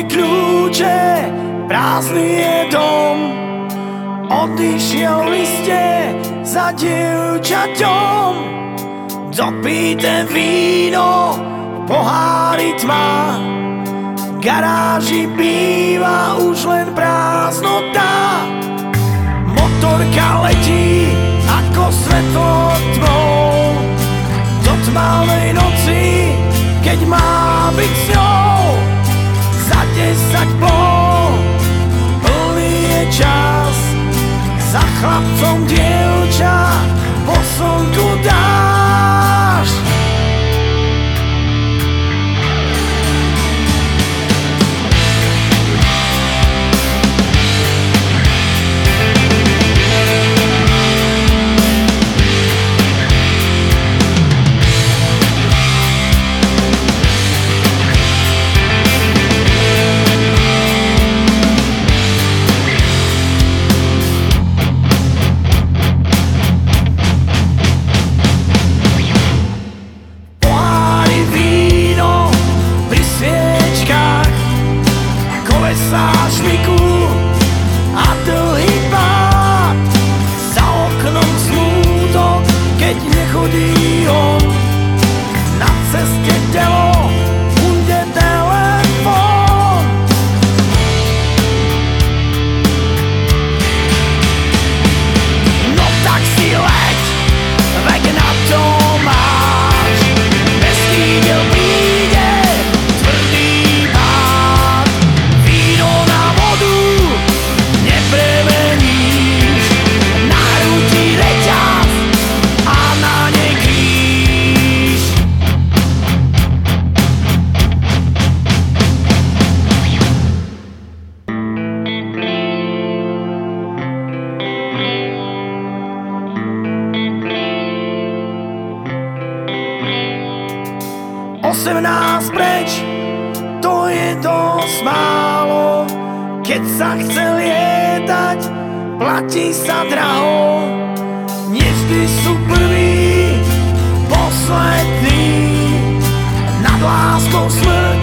máme kľúče, prázdny je dom. Odišiel v liste za dievčaťom. Dopíte víno, pohári tma. Garáži býva už len prázdnota. Motorka letí ako svetlo tmou. Do tmavej noci, keď má byť s chlapcom dievča, po slnku dáš. Keď 18 preč, to je dosť málo, keď sa chce lietať, platí sa draho. Nevždy sú prví, posledný nad láskou smrť